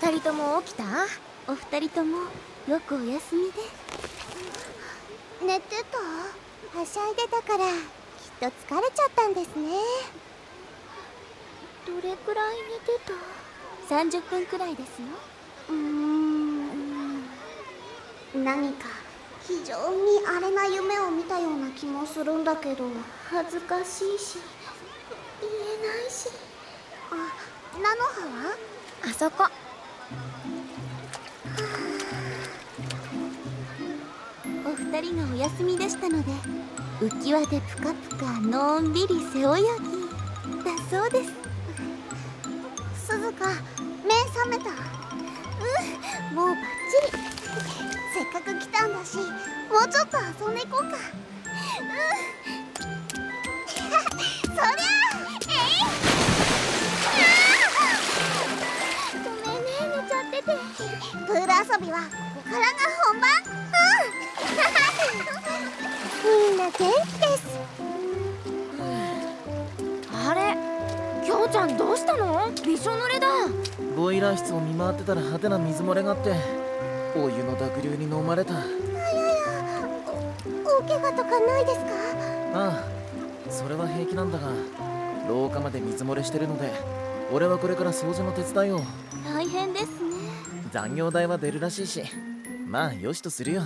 2人とも起きた？お二人ともよくお休みで。寝てた？はしゃいでたからきっと疲れちゃったんですね。どれくらい寝てた？30分くらいですよ。うーん。何か非常に荒れな夢を見たような気もするんだけど恥ずかしいし。菜の葉はあそこ。お二人がお休みでしたので浮き輪でぷかぷかのんびり背泳ぎ。だそうです。鈴鹿目覚めた。うん。もうバッチリ。せっかく来たんだしもうちょっと遊んでいこうか。うんプール遊びはここからが本番うんみんな元気です。あれきょうちゃんどうしたの？びしょ濡れだボイラー室を見回ってたら派手な水漏れがあってお湯の濁流に飲まれた。あお怪我とかないですか？あそれは平気なんだが廊下まで水漏れしてるので俺はこれから掃除の手伝いを。大変ですね残業代は出るらしいし。まあよしとするよ。